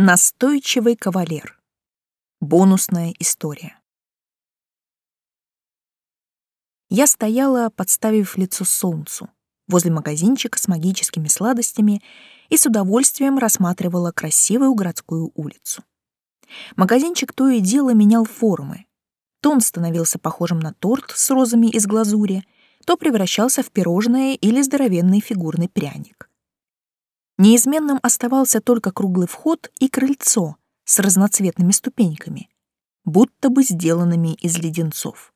Настойчивый кавалер. Бонусная история. Я стояла, подставив лицо солнцу, возле магазинчика с магическими сладостями и с удовольствием рассматривала красивую городскую улицу. Магазинчик то и дело менял формы. То он становился похожим на торт с розами из глазури, то превращался в пирожное или здоровенный фигурный пряник. Неизменным оставался только круглый вход и крыльцо с разноцветными ступеньками, будто бы сделанными из леденцов.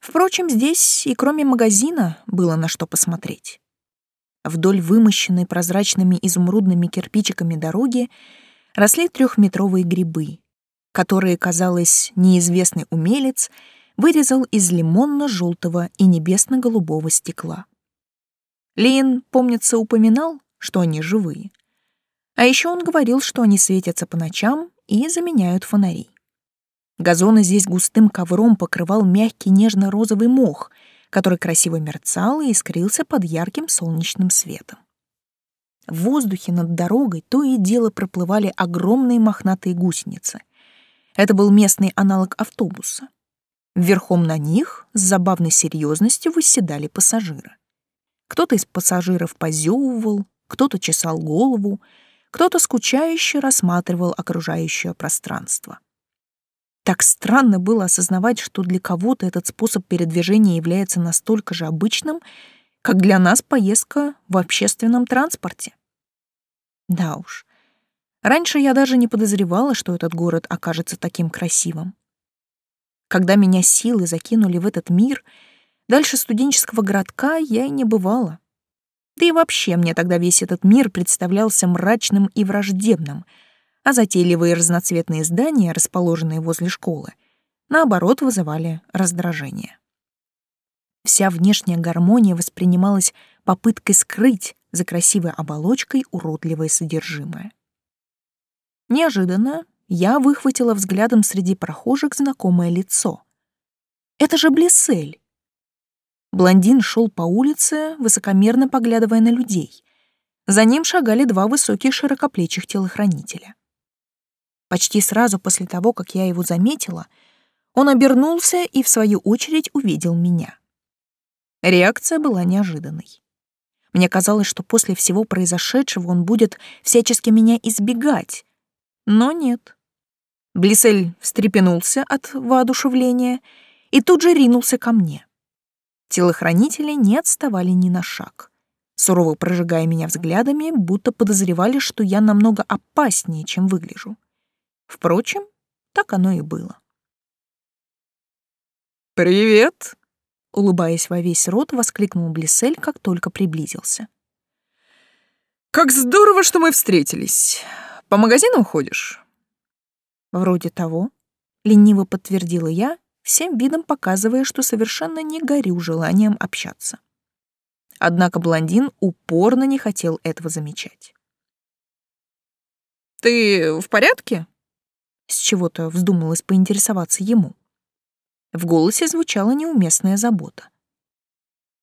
Впрочем, здесь и кроме магазина было на что посмотреть. Вдоль вымощенной прозрачными изумрудными кирпичиками дороги росли трехметровые грибы, которые, казалось, неизвестный умелец вырезал из лимонно-желтого и небесно-голубого стекла. Лин, помнится, упоминал, что они живые. А еще он говорил, что они светятся по ночам и заменяют фонари. Газоны здесь густым ковром покрывал мягкий нежно-розовый мох, который красиво мерцал и искрился под ярким солнечным светом. В воздухе над дорогой то и дело проплывали огромные мохнатые гусеницы. Это был местный аналог автобуса. Верхом на них с забавной серьезностью восседали пассажиры. Кто-то из пассажиров позевывал, кто-то чесал голову, кто-то скучающе рассматривал окружающее пространство. Так странно было осознавать, что для кого-то этот способ передвижения является настолько же обычным, как для нас поездка в общественном транспорте. Да уж. Раньше я даже не подозревала, что этот город окажется таким красивым. Когда меня силы закинули в этот мир, дальше студенческого городка я и не бывала. Да и вообще мне тогда весь этот мир представлялся мрачным и враждебным, а затейливые разноцветные здания, расположенные возле школы, наоборот вызывали раздражение. Вся внешняя гармония воспринималась попыткой скрыть за красивой оболочкой уродливое содержимое. Неожиданно я выхватила взглядом среди прохожих знакомое лицо. Это же Блессель. Блондин шел по улице, высокомерно поглядывая на людей. За ним шагали два высоких широкоплечих телохранителя. Почти сразу после того, как я его заметила, он обернулся и, в свою очередь, увидел меня. Реакция была неожиданной. Мне казалось, что после всего произошедшего он будет всячески меня избегать. Но нет. Блисель встрепенулся от воодушевления и тут же ринулся ко мне. Телохранители не отставали ни на шаг, сурово прожигая меня взглядами, будто подозревали, что я намного опаснее, чем выгляжу. Впрочем, так оно и было. «Привет!» улыбаясь во весь рот, воскликнул Блисель, как только приблизился. Как здорово, что мы встретились. По магазинам ходишь? Вроде того, лениво подтвердила я, всем видом показывая, что совершенно не горю желанием общаться. Однако блондин упорно не хотел этого замечать. Ты в порядке? С чего-то вздумалось поинтересоваться ему. В голосе звучала неуместная забота.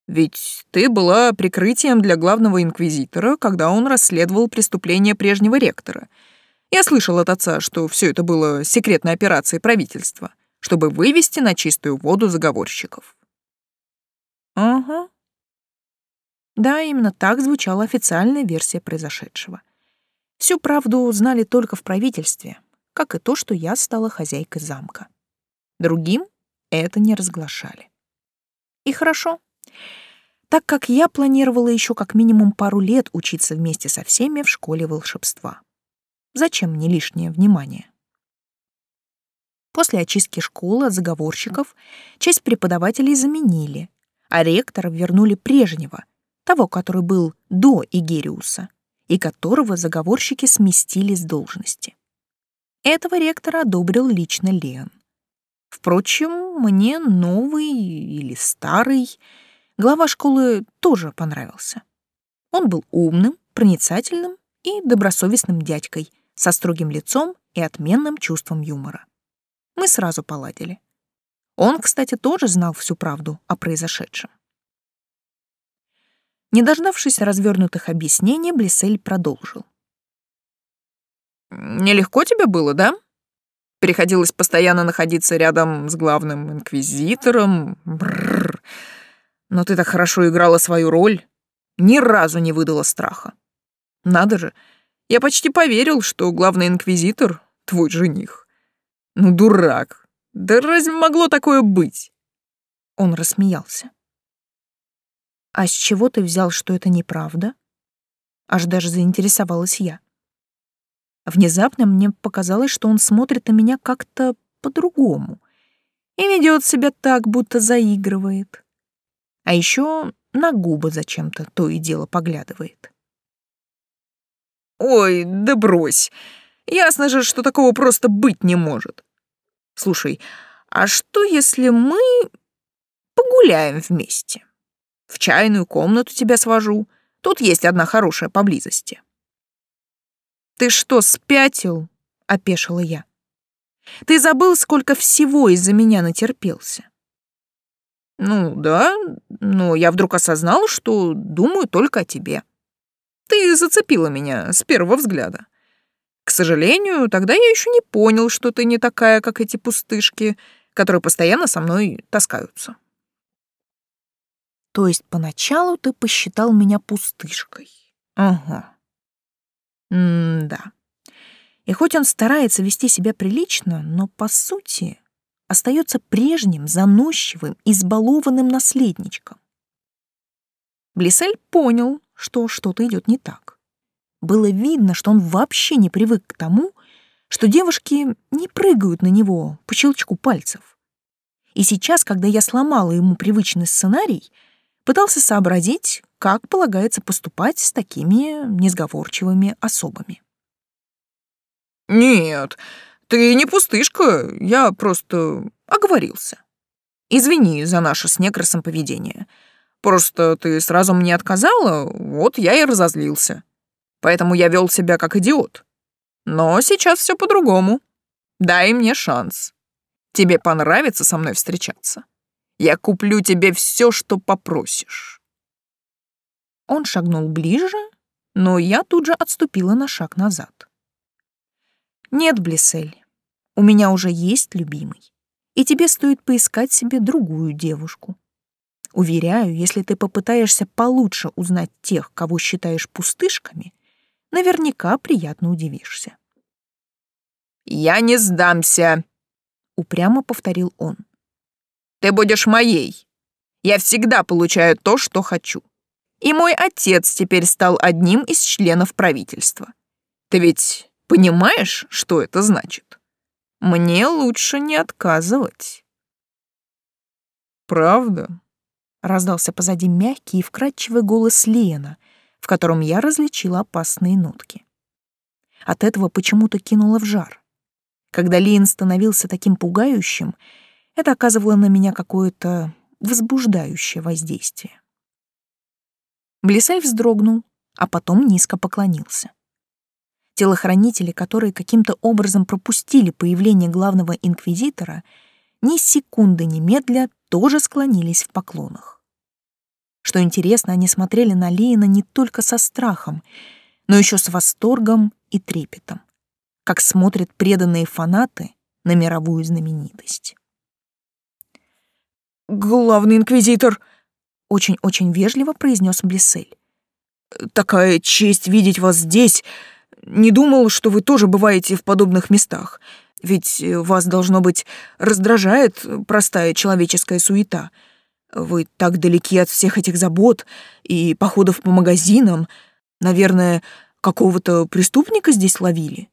«Ведь ты была прикрытием для главного инквизитора, когда он расследовал преступления прежнего ректора. Я слышал от отца, что все это было секретной операцией правительства, чтобы вывести на чистую воду заговорщиков». «Ага». Да, именно так звучала официальная версия произошедшего. Всю правду знали только в правительстве, как и то, что я стала хозяйкой замка. Другим это не разглашали. И хорошо, так как я планировала еще как минимум пару лет учиться вместе со всеми в школе волшебства. Зачем мне лишнее внимание? После очистки школы от заговорщиков часть преподавателей заменили, а ректора вернули прежнего, того, который был до Игериуса, и которого заговорщики сместили с должности. Этого ректора одобрил лично Леон. Впрочем, мне новый или старый глава школы тоже понравился. Он был умным, проницательным и добросовестным дядькой со строгим лицом и отменным чувством юмора. Мы сразу поладили. Он, кстати, тоже знал всю правду о произошедшем. Не дождавшись развернутых объяснений, Блессель продолжил. Нелегко тебе было, да? Приходилось постоянно находиться рядом с главным инквизитором. Бррр. Но ты так хорошо играла свою роль, ни разу не выдала страха. Надо же, я почти поверил, что главный инквизитор — твой жених. Ну, дурак. Да разве могло такое быть? Он рассмеялся. А с чего ты взял, что это неправда? Аж даже заинтересовалась я. Внезапно мне показалось, что он смотрит на меня как-то по-другому и ведет себя так, будто заигрывает. А еще на губы зачем-то то и дело поглядывает. «Ой, да брось. Ясно же, что такого просто быть не может. Слушай, а что, если мы погуляем вместе? В чайную комнату тебя свожу. Тут есть одна хорошая поблизости». «Ты что, спятил?» — опешила я. «Ты забыл, сколько всего из-за меня натерпелся?» «Ну да, но я вдруг осознал, что думаю только о тебе. Ты зацепила меня с первого взгляда. К сожалению, тогда я еще не понял, что ты не такая, как эти пустышки, которые постоянно со мной таскаются». «То есть поначалу ты посчитал меня пустышкой?» «Ага», М-да. И хоть он старается вести себя прилично, но по сути остается прежним, заносчивым, избалованным наследничком. Блисель понял, что что-то идет не так. Было видно, что он вообще не привык к тому, что девушки не прыгают на него по щелчку пальцев. И сейчас, когда я сломала ему привычный сценарий, пытался сообразить, как полагается поступать с такими несговорчивыми особами. «Нет, ты не пустышка, я просто оговорился. Извини за наше с Некросом поведение. Просто ты сразу мне отказала, вот я и разозлился. Поэтому я вел себя как идиот. Но сейчас все по-другому. Дай мне шанс. Тебе понравится со мной встречаться. Я куплю тебе все, что попросишь». Он шагнул ближе, но я тут же отступила на шаг назад. «Нет, Блисель, у меня уже есть любимый, и тебе стоит поискать себе другую девушку. Уверяю, если ты попытаешься получше узнать тех, кого считаешь пустышками, наверняка приятно удивишься». «Я не сдамся», — упрямо повторил он. «Ты будешь моей. Я всегда получаю то, что хочу. И мой отец теперь стал одним из членов правительства. Ты ведь понимаешь, что это значит? Мне лучше не отказывать. Правда? Раздался позади мягкий и вкрадчивый голос Лена, в котором я различила опасные нотки. От этого почему-то кинула в жар. Когда Лиен становился таким пугающим, это оказывало на меня какое-то возбуждающее воздействие. Блисай вздрогнул, а потом низко поклонился. Телохранители, которые каким-то образом пропустили появление главного инквизитора, ни секунды немедля тоже склонились в поклонах. Что интересно, они смотрели на Лиена не только со страхом, но еще с восторгом и трепетом, как смотрят преданные фанаты на мировую знаменитость. «Главный инквизитор!» очень-очень вежливо произнес Блиссель. Такая честь видеть вас здесь. Не думал, что вы тоже бываете в подобных местах. Ведь вас, должно быть, раздражает простая человеческая суета. Вы так далеки от всех этих забот и походов по магазинам. Наверное, какого-то преступника здесь ловили.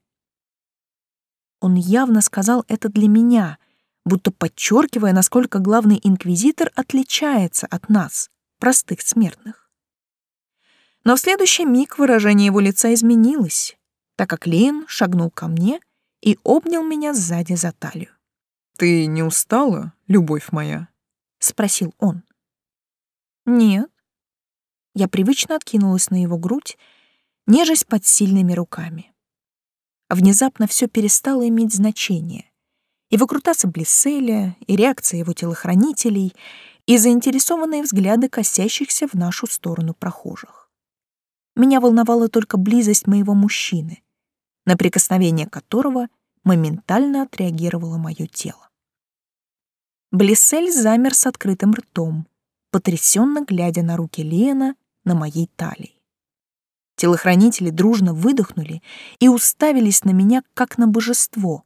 Он явно сказал это для меня, будто подчеркивая, насколько главный инквизитор отличается от нас, простых смертных. Но в следующий миг выражение его лица изменилось, так как Лейн шагнул ко мне и обнял меня сзади за талию. «Ты не устала, любовь моя?» — спросил он. «Нет». Я привычно откинулась на его грудь, нежесть под сильными руками. Внезапно все перестало иметь значение и выкрутасы Блисселя, и реакция его телохранителей, и заинтересованные взгляды косящихся в нашу сторону прохожих. Меня волновала только близость моего мужчины, на прикосновение которого моментально отреагировало мое тело. Блиссель замер с открытым ртом, потрясенно глядя на руки Лена на моей талии. Телохранители дружно выдохнули и уставились на меня, как на божество,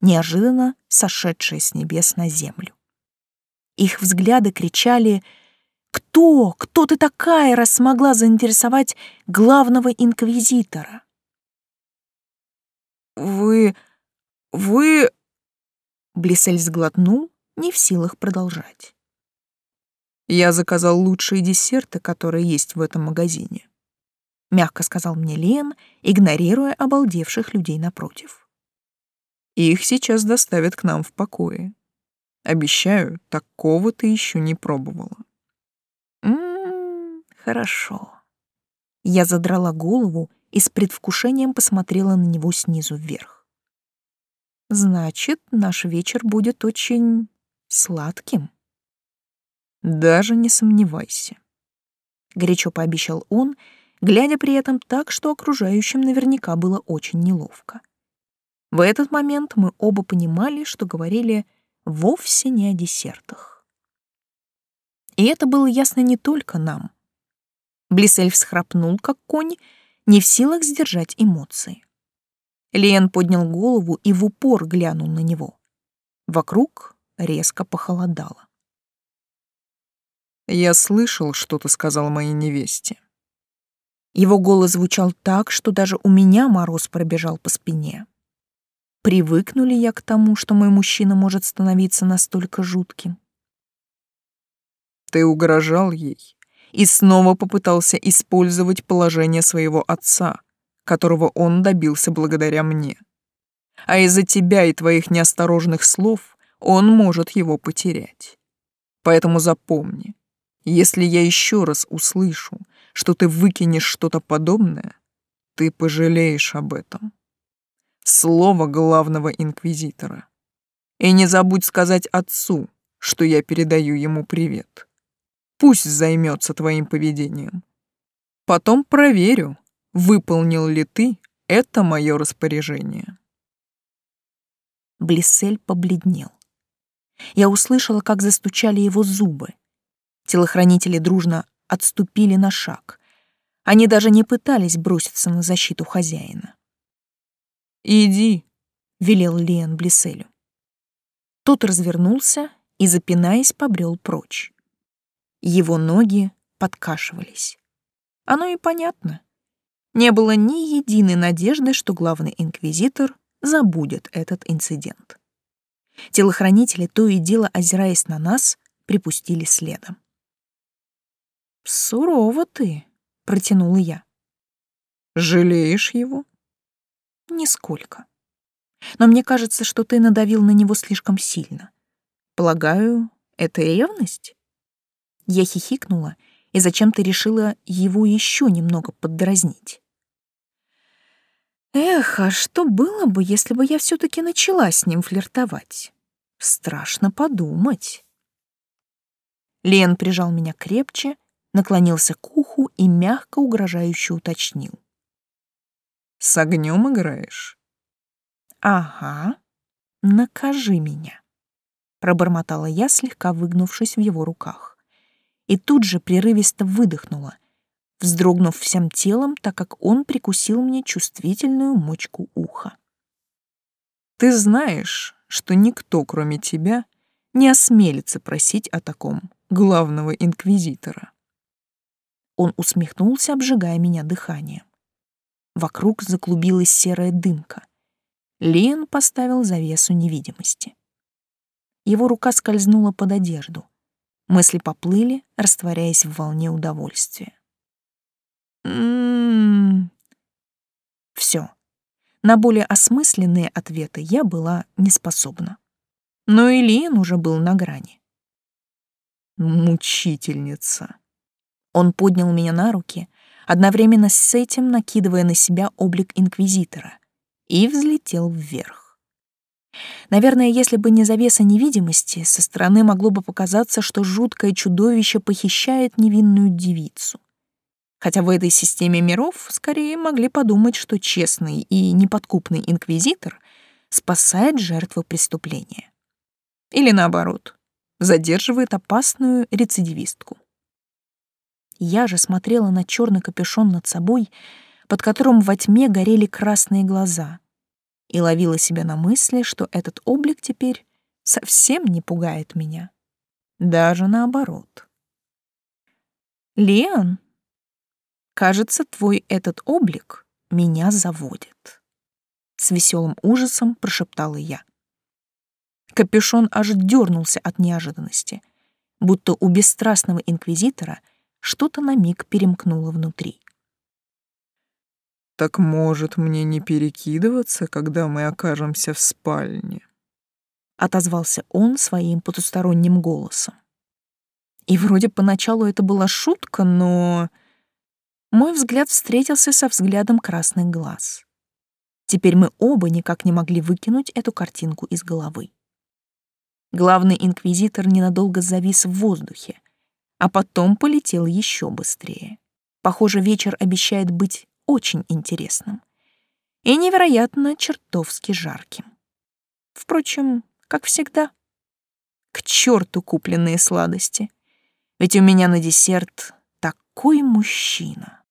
неожиданно сошедшее с небес на землю. Их взгляды кричали «Кто? Кто ты такая, раз смогла заинтересовать главного инквизитора?» «Вы... вы...» Блисель сглотнул, не в силах продолжать. «Я заказал лучшие десерты, которые есть в этом магазине», — мягко сказал мне Лен, игнорируя обалдевших людей напротив. «Их сейчас доставят к нам в покое. Обещаю, такого ты еще не пробовала». «М-м, хорошо». Я задрала голову и с предвкушением посмотрела на него снизу вверх. «Значит, наш вечер будет очень сладким». Даже не сомневайся. Горячо пообещал он, глядя при этом так, что окружающим наверняка было очень неловко. В этот момент мы оба понимали, что говорили вовсе не о десертах. И это было ясно не только нам. Блисель всхрапнул, как конь, не в силах сдержать эмоции. Лен поднял голову и в упор глянул на него. Вокруг резко похолодало. Я слышал, что ты сказал моей невесте. Его голос звучал так, что даже у меня мороз пробежал по спине. Привыкну ли я к тому, что мой мужчина может становиться настолько жутким? Ты угрожал ей и снова попытался использовать положение своего отца, которого он добился благодаря мне. А из-за тебя и твоих неосторожных слов он может его потерять. Поэтому запомни, если я еще раз услышу, что ты выкинешь что-то подобное, ты пожалеешь об этом. Слово главного инквизитора. И не забудь сказать отцу, что я передаю ему привет. Пусть займется твоим поведением. Потом проверю, выполнил ли ты это мое распоряжение. Блиссель побледнел. Я услышала, как застучали его зубы. Телохранители дружно отступили на шаг. Они даже не пытались броситься на защиту хозяина. «Иди», — велел Лиан Блиселю. Тот развернулся и, запинаясь, побрел прочь. Его ноги подкашивались. Оно и понятно. Не было ни единой надежды, что главный инквизитор забудет этот инцидент. Телохранители, то и дело озираясь на нас, припустили следом. «Сурово ты», — протянула я. «Жалеешь его?» «Нисколько. Но мне кажется, что ты надавил на него слишком сильно. Полагаю, это ревность?» Я хихикнула и зачем-то решила его еще немного поддразнить. Эх, а что было бы, если бы я все-таки начала с ним флиртовать? Страшно подумать. Лен прижал меня крепче, наклонился к уху и мягко угрожающе уточнил. «С огнем играешь?» «Ага, накажи меня», — пробормотала я, слегка выгнувшись в его руках. И тут же прерывисто выдохнула, вздрогнув всем телом, так как он прикусил мне чувствительную мочку уха. «Ты знаешь, что никто, кроме тебя, не осмелится просить о таком главного инквизитора?» Он усмехнулся, обжигая меня дыханием. Вокруг заклубилась серая дымка. Лен поставил завесу невидимости. Его рука скользнула под одежду. Мысли поплыли, растворяясь в волне удовольствия. Все. На более осмысленные ответы я была не способна. Но и Лен уже был на грани. Мучительница. Он поднял меня на руки, одновременно с этим накидывая на себя облик инквизитора, и взлетел вверх. Наверное, если бы не завеса невидимости, со стороны могло бы показаться, что жуткое чудовище похищает невинную девицу. Хотя в этой системе миров скорее могли подумать, что честный и неподкупный инквизитор спасает жертву преступления. Или наоборот, задерживает опасную рецидивистку. Я же смотрела на черный капюшон над собой, под которым во тьме горели красные глаза, и ловила себя на мысли, что этот облик теперь совсем не пугает меня. Даже наоборот. «Леон, кажется, твой этот облик меня заводит», — с веселым ужасом прошептала я. Капюшон аж дернулся от неожиданности, будто у бесстрастного инквизитора что-то на миг перемкнуло внутри. «Так может мне не перекидываться, когда мы окажемся в спальне?» отозвался он своим потусторонним голосом. И вроде поначалу это была шутка, но мой взгляд встретился со взглядом красных глаз. Теперь мы оба никак не могли выкинуть эту картинку из головы. Главный инквизитор ненадолго завис в воздухе, а потом полетел еще быстрее. Похоже, вечер обещает быть очень интересным и невероятно чертовски жарким. Впрочем, как всегда. К черту купленные сладости. Ведь у меня на десерт такой мужчина.